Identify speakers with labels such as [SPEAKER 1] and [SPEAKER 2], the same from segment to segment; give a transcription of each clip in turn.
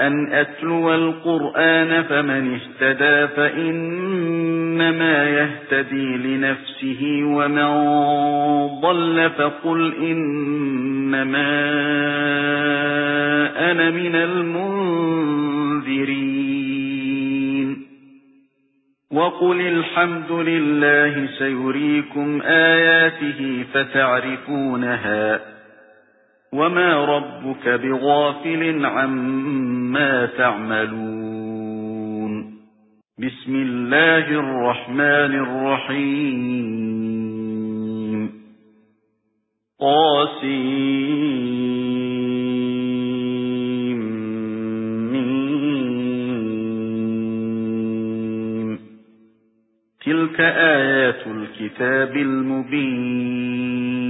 [SPEAKER 1] وَأَنْ أَتْلُوَ الْقُرْآنَ فَمَنِ اهْتَدَى فَإِنَّمَا يَهْتَدِي لِنَفْسِهِ وَمَنْ ضَلَّ فَقُلْ إِنَّمَا أَنَا مِنَ الْمُنذِرِينَ. وَقُلِ الْحَمْدُ لِلَّهِ سَيُرِيكُمْ آيَاتِهِ فَتَعْرِفُونَهَا. وَمَا رَبُّكَ بِغَافِلٍ عَمَّا تَعْمَلُونَ بِسْمِ اللَّهِ الرَّحْمَنِ الرَّحِيمِ طاسيم تِلْكَ آيَاتُ الْكِتَابِ الْمُبِينِ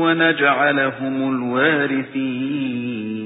[SPEAKER 1] وَنَجْعَلَهُمُ الْوَارِثِينَ